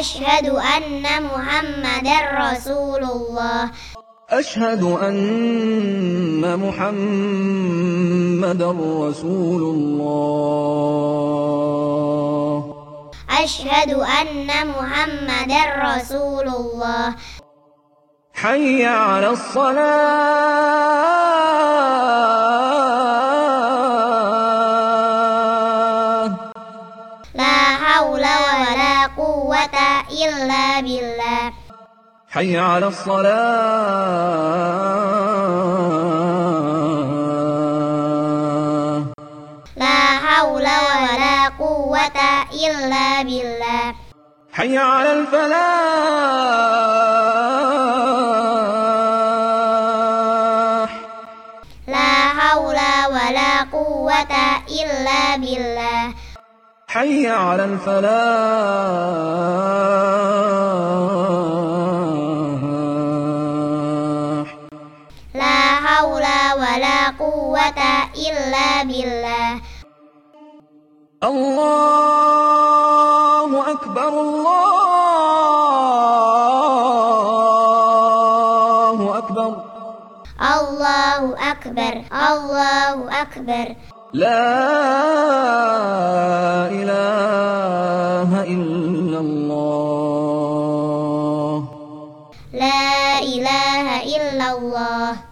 أشهد أن محمد رسول الله. أشهد أن محمد رسول الله. أشهد أن محمد رسول الله. حي على الصلاة. لا حول ولا قوة إلا بالله. حي على الصلاة. لا حول ولا قوة إلا بالله. حي على الفلاح. لا حول ولا قوة إلا بالله. حي على الفلاح. لا حول ولا قوة إلا بالله. الله أكبر الله أكبر. الله أكبر الله أكبر. لا 了我。